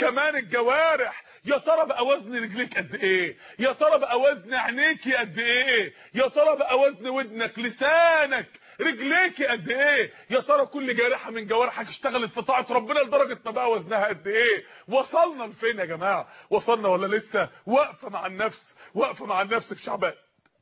كمان الجوارح. يا ترى بقى وزن رجليك قد إيه؟ يا ترى بقى وزن عينيكي قد إيه؟ يا ترى بقى وزن ودنك لسانك رجليك قد إيه؟ يا ترى كل جارحة من جوارحك اشتغلت في طاعة ربنا لدرجة ما بقى وزنها قد إيه؟ وصلنا لفين يا جماعة؟ وصلنا ولا لسه؟ واقفة مع النفس واقفة مع النفس في شعبان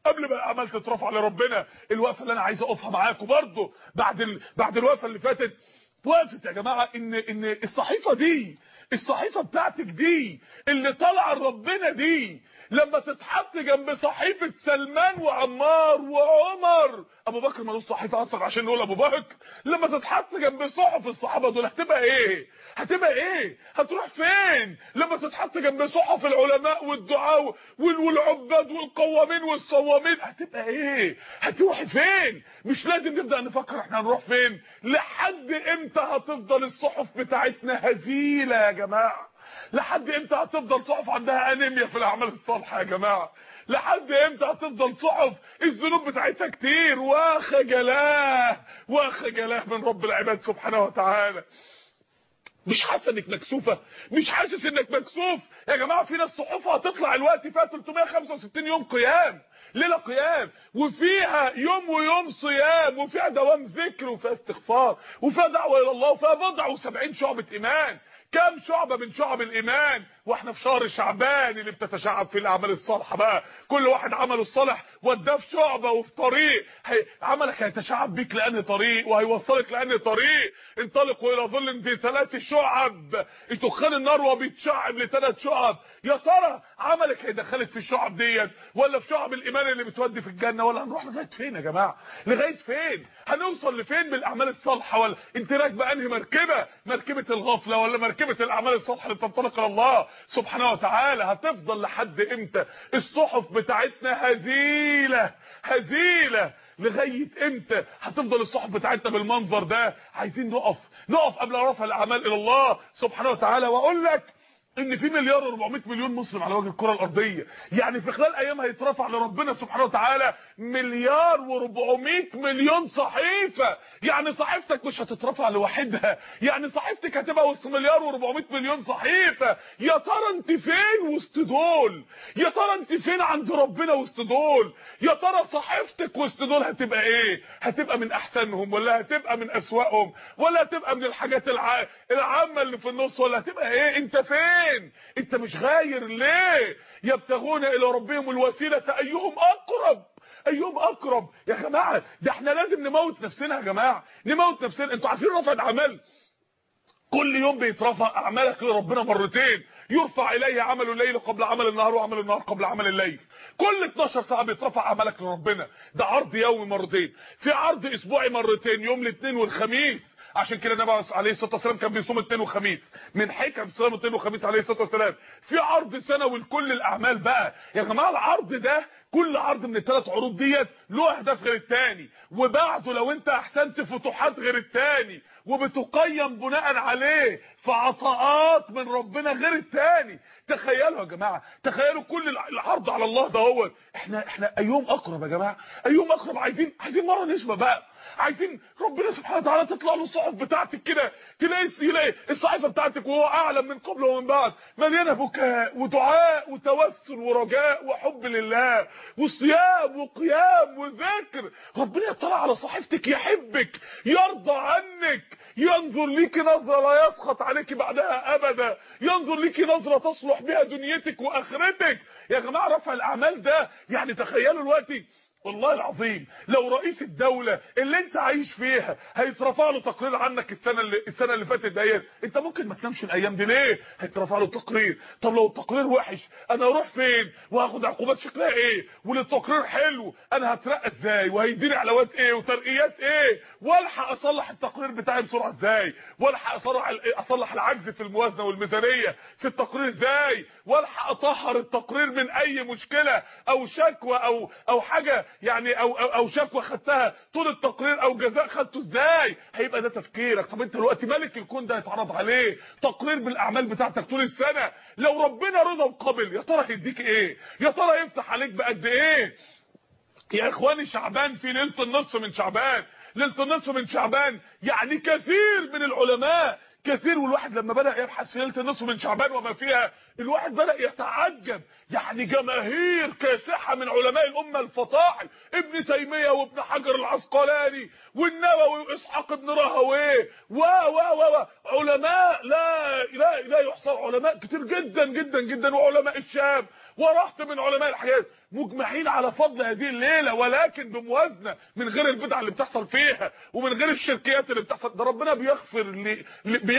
قبل ما الاعمال تترفع لربنا الوقفة اللي أنا عايز أقفها معاكم برضه بعد ال... بعد الوقفة اللي فاتت وقفت يا جماعة إن إن الصحيفة دي الصحيفة بتاعتك دي اللي طالعه لربنا دي لما تتحط جنب صحيفة سلمان وعمار وعمر. أبو بكر ملوش صحيفة أصلا عشان نقول أبو بكر. لما تتحط جنب صحف الصحابة دول هتبقى إيه؟ هتبقى إيه؟ هتروح فين؟ لما تتحط جنب صحف العلماء والدعاء والعباد والقوامين والصوامين هتبقى إيه؟ هتروحي فين؟ مش لازم نبدأ نفكر إحنا هنروح فين. لحد إمتى هتفضل الصحف بتاعتنا هزيلة يا جماعة؟ لحد إمتى هتفضل صحف عندها انيميا في الأعمال الصالحة يا جماعة؟ لحد إمتى هتفضل صحف الذنوب بتاعتها كتير. وخجلاه وخجلاه من رب العباد سبحانه وتعالى. مش حاسه إنك مكسوفة؟ مش حاسس إنك مكسوف؟ يا جماعة في ناس صحفها هتطلع الوقت فيها 365 يوم قيام ليلة قيام وفيها يوم ويوم صيام وفيها دوام ذكر وفيها استغفار وفيها دعوة إلى الله وفيها بضع و70 شعبة إيمان. كم شعبة من شعب الإيمان وإحنا في شهر شعبان اللي بتتشعب فيه الأعمال الصالحة بقى. كل واحد عمله الصالح وداه في شعبة وفي طريق. هي عملك هيتشعب بيك لأن طريق؟ وهيوصلك لأن طريق؟ انطلقوا إلى ظل ذي ثلاث شعب. دخان النار وبيتشعب لثلاث شعب. يا ترى عملك هيدخلك في الشعب ديت ولا في شعب الإيمان اللي بتودي في الجنة؟ ولا هنروح لغاية فين يا جماعة؟ لغاية فين؟ هنوصل لفين بالأعمال الصالحة؟ ولا انت راكبة أنهي مركبة؟ مركبة الغفلة ولا مركبة الأعمال الصالحة اللي تنطلق إلى الله؟ سبحانه وتعالى هتفضل لحد إمتى؟ الصحف بتاعتنا هزيلة هزيلة. لغاية إمتى؟ هتفضل الصحف بتاعتنا بالمنظر ده. عايزين نقف نقف قبل رفع الأعمال إلى الله سبحانه وتعالى. وأقول لك إن في مليار و400 مليون مسلم على وجه الكرة الأرضية. يعني في خلال أيام هيترفع لربنا سبحانه وتعالى مليار و400 مليون صحيفة. يعني صحيفتك مش هتترفع لوحدها. يعني صحيفتك هتبقى وسط مليار و400 مليون صحيفة. يا ترى أنت فين وسط دول؟ يا ترى أنت فين عند ربنا وسط دول؟ يا ترى صحيفتك وسط دول هتبقى إيه؟ هتبقى من أحسنهم ولا هتبقى من أسوأهم؟ ولا هتبقى من الحاجات الع... العامة اللي في النص؟ ولا هتبقى إيه؟ أنت فين؟ فين انت مش غاير ليه يبتغون إلى ربهم الوسيلة؟ أيهم أقرب؟ أيهم أقرب؟ يا جماعة ده إحنا لازم نموت نفسنا يا جماعة. نموت نفسنا. أنتوا عارفين رفع الأعمال؟ كل يوم بيترفع أعمالك لربنا مرتين. يرفع اليه عمل الليل قبل عمل النهار وعمل النهار قبل عمل الليل. كل 12 ساعة بيترفع عملك لربنا. ده عرض يومي مرتين. في عرض أسبوعي مرتين يوم الاثنين والخميس. عشان كده النبي عليه الصلاة والسلام كان بيصوم اثنين وخميس. من حكم صيام اثنين وخميس عليه الصلاة والسلام. في عرض سنوي لكل الأعمال بقى. يا جماعة العرض ده كل عرض من الثلاث عروض ديت له أهداف غير الثاني وبعده لو أنت أحسنت فتوحات غير الثاني وبتقيم بناء عليه فعطاءات من ربنا غير الثاني تخيلوا يا جماعة تخيلوا كل العرض على الله ده هو إحنا إحنا ايوم أقرب يا جماعة؟ ايوم أقرب؟ عايزين عايزين مرة نسمع بقى. عايزين ربنا سبحانه وتعالى تطلع له الصحف بتاعتك كده تلاقي تلاقي الصحيفة بتاعتك وهو أعلم من قبل ومن بعد. مليانة بكاء ودعاء وتوسل ورجاء وحب لله. وصيام وقيام وذكر ربنا يطلع على صحيفتك يحبك يرضى عنك ينظر ليك نظرة لا يسخط عليك بعدها أبدا ينظر ليك نظرة تصلح بها دنيتك وآخرتك. يا جماعة رفع الأعمال ده يعني تخيلوا دلوقتي والله العظيم لو رئيس الدولة اللي انت عايش فيها هيترفع له تقرير عنك السنة اللي السنة اللي فاتت ديت انت ممكن ما تنامش الأيام دي ليه؟ هيترفع له تقرير. طب لو التقرير وحش أنا أروح فين؟ وهاخد عقوبات شكلها إيه؟ وللتقرير حلو أنا هترقى إزاي؟ وهيديني علاوات إيه؟ وترقيات إيه؟ والحق أصلح التقرير بتاعي بسرعة إزاي؟ والحق أصلح أصلح العجز في الموازنة والميزانية في التقرير إزاي؟ والحق أطهر التقرير من أي مشكلة أو شكوى أو أو حاجة يعني أو أو شكوى خدتها طول التقرير أو جزاء خدته إزاي؟ هيبقى ده تفكيرك. طب أنت دلوقتي ملك الكون ده هيتعرض عليه؟ تقرير بالأعمال بتاعتك طول السنة. لو ربنا رضى وقبل يا ترى هيديك إيه؟ يا ترى يفتح عليك بقد إيه؟ يا إخواني شعبان في ليلة النصف من شعبان. ليلة النصف من شعبان يعني كثير من العلماء كثير والواحد لما بدأ يبحث في ليلة النصف من شعبان وما فيها الواحد بدأ يتعجب. يعني جماهير كاسحة من علماء الأمة الفطاحل ابن تيمية وابن حجر العسقلاني والنووي وإسحاق ابن راهويه و و و علماء لا لا لا يحصر علماء كتير جدا جدا جدا وعلماء الشام ورحت من علماء الحياة مجمعين على فضل هذه الليلة ولكن بموازنة من غير البدع اللي بتحصل فيها ومن غير الشركيات اللي بتحصل. ده ربنا بيغفر لي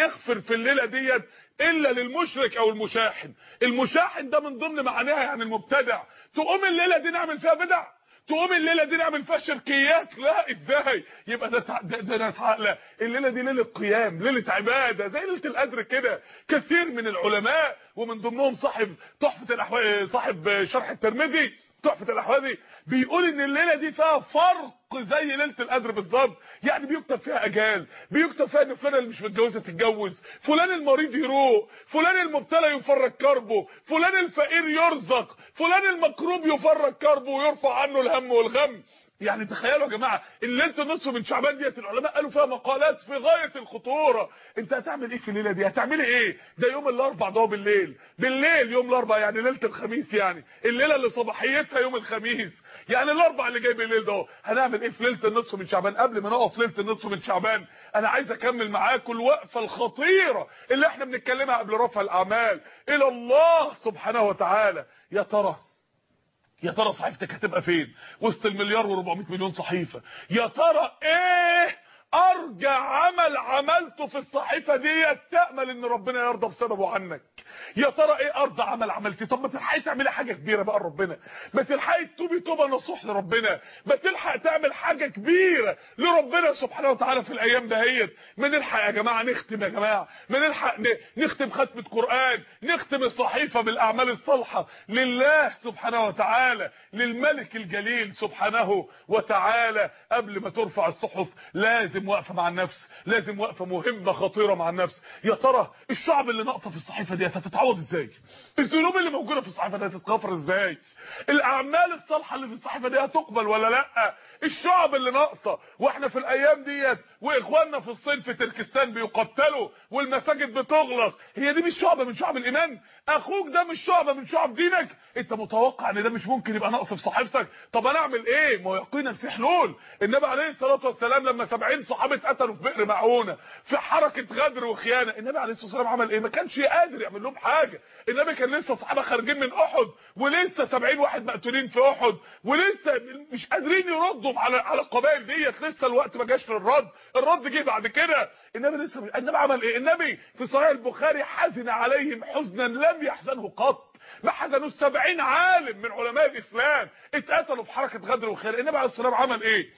بيغفر في الليلة ديت إلا للمشرك أو المشاحن. المشاحن ده من ضمن معانيها يعني المبتدع. تقوم الليلة دي نعمل فيها بدع. تقوم الليلة دي نعمل فيها شركيات. لا إزاي؟ يبقى ده ده, ده, ده لا الليلة دي ليلة قيام ليلة عبادة زي ليلة القدر كده. كثير من العلماء ومن ضمنهم صاحب تحفة الأحوال صاحب شرح الترمذي تحفة الأحوال بيقول إن الليلة دي فيها فرق زي ليلة القدر بالظبط. يعني بيكتب فيها اجال بيكتب فيها إن فلان اللي مش متجوزه تتجوز فلان المريض يروق فلان المبتلى يفرج كربه فلان الفقير يرزق فلان المكروب يفرج كربه ويرفع عنه الهم والغم. يعني تخيلوا يا جماعة الليلة النصف من شعبان ديت العلماء قالوا فيها مقالات في غاية الخطورة. انت هتعمل إيه في الليلة دي؟ هتعملي إيه؟ ده يوم الأربع ده بالليل. بالليل يوم الأربع يعني ليلة الخميس يعني. الليلة اللي صباحيتها يوم الخميس. يعني الأربع اللي جاي بالليل ده هنعمل إيه في ليلة النصف من شعبان؟ قبل ما نقف ليلة النصف من شعبان أنا عايز أكمل معاكم الوقفة الخطيرة اللي إحنا بنتكلمها قبل رفع الأعمال. إلى الله سبحانه وتعالى. يا ترى يا ترى صحيفتك هتبقى فين وسط المليار و400 مليون صحيفة. يا ترى إيه؟ أرجع عمل عملته في الصحيفة ديت تأمل إن ربنا يرضى بسببه عنك. يا ترى إيه ارض عمل عملتي؟ طب ما تلحقي تعملي حاجة كبيرة بقى لربنا. ما تلحقي تتوبي توبة نصوح لربنا. ما تلحق تعمل حاجة كبيرة لربنا سبحانه وتعالى في الأيام دهيت. ما نلحق يا جماعة نختم يا جماعة. ما نلحق نختم ختمة قرآن. نختم الصحيفة بالأعمال الصالحة. لله سبحانه وتعالى للملك الجليل سبحانه وتعالى. قبل ما ترفع الصحف لازم وقفه مع النفس لازم وقفه مهمة خطيرة مع النفس. يا ترى الشعب اللي ناقصة في الصحيفة ديت هتتعوض إزاي؟ الذنوب اللي موجودة في الصحيفة دي هتتغفر إزاي؟ الأعمال الصالحة اللي في الصحيفة دي هتقبل ولا لأ؟ الشعب اللي ناقصة وإحنا في الأيام ديت وإخواننا في الصين في تركستان بيقتلوا والمساجد بتغلق هي دي مش شعبه من شعب الإيمان؟ أخوك ده مش شعبه من شعب دينك. أنت متوقع إن ده مش ممكن يبقى ناقص في صحيفتك؟ طب أنا اعمل إيه؟ ما يقينا في حلول. النبي عليه الصلاة والسلام لما 70 صحابه اتقتلوا في بئر معونه في حركة غدر وخيانة. النبي عليه الصلاة والسلام عمل إيه؟ ما كانش قادر يعمل لهم حاجة. النبي كان لسه صحابة خارجين من أحد ولسه 70 واحد مقتولين في أحد ولسه مش قادرين يردوا على على القبائل ديت. لسه الوقت ما جاش للرد. الرد جه بعد كده. النبي لسه النبي عمل إيه؟ النبي في صحيح البخاري حزن عليهم حزنا لم يحزنه قط. ما حزنوا 70 عالم من علماء الإسلام. اتقتلوا في حركة غدر وخير النبي عليه الصلاة والسلام عمل إيه؟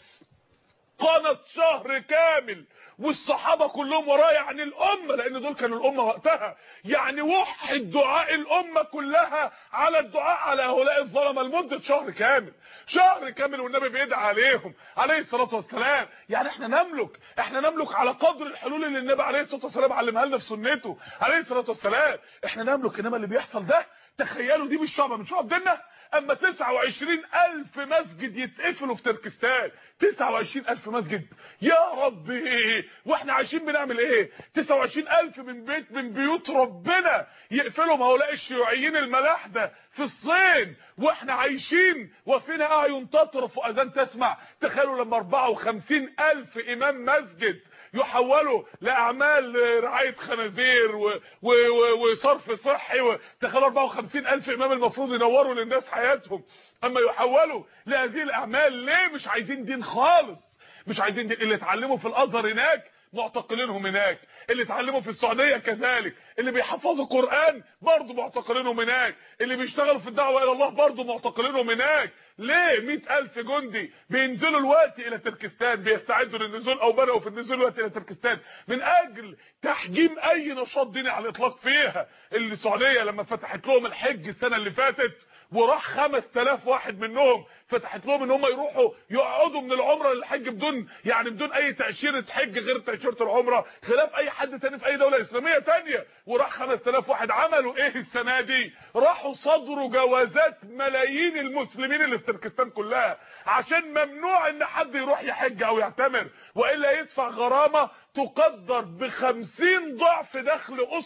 قنط شهر كامل والصحابة كلهم وراه يعني الأمة لأن دول كانوا الأمة وقتها. يعني وحد دعاء الأمة كلها على الدعاء على هؤلاء الظلمة لمدة شهر كامل. شهر كامل والنبي بيدعي عليهم عليه الصلاة والسلام. يعني إحنا نملك إحنا نملك على قدر الحلول اللي النبي عليه الصلاة والسلام علمها لنا في سنته. عليه الصلاة والسلام. إحنا نملك إنما اللي بيحصل ده تخيلوا دي مش شعبة من شعب ديننا. أما 29000 مسجد يتقفلوا في تركستان. 29000 مسجد. يا ربي وإحنا عايشين بنعمل إيه؟ 29000 من بيت من بيوت ربنا يقفلوا هؤلاء الشيوعيين الملاحده في الصين. وإحنا عايشين وفينا أعين تطرف. وأذان تسمع. تخيلوا لما 54000 إمام مسجد يحولوا لأعمال رعاية خنازير. وصرف صحي تخيلوا 54000 إمام المفروض ينوروا للناس حياتهم. أما يحولوا لهذه الأعمال ليه مش عايزين دين خالص؟ مش عايزين دين. اللي اتعلموا في الأزهر هناك معتقلينهم هناك. اللي اتعلموا في السعودية كذلك. اللي بيحفظوا قرآن برضه معتقلينهم هناك. اللي بيشتغلوا في الدعوة إلى الله برضه معتقلينهم هناك. ليه 100000 جندي بينزلوا الوقت إلى تركستان بيستعدوا للنزول أو بدأوا في النزول الوقت إلى تركستان؟ من أجل تحجيم أي نشاط ديني على الاطلاق فيها. اللي السعودية لما فتحت لهم الحج السنة اللي فاتت وراح 5000 واحد منهم فتحت لهم إن هم يروحوا يقعدوا من العمرة للحج بدون يعني بدون أي تأشيرة حج غير تأشيرة العمرة خلاف أي حد تاني في أي دولة إسلامية تانية. وراح 5000 واحد عملوا إيه السنة دي؟ راحوا صدروا جوازات ملايين المسلمين اللي في تركستان كلها عشان ممنوع إن حد يروح يحج أو يعتمر وإلا يدفع غرامة تقدر ب 50 ضعف دخل اسره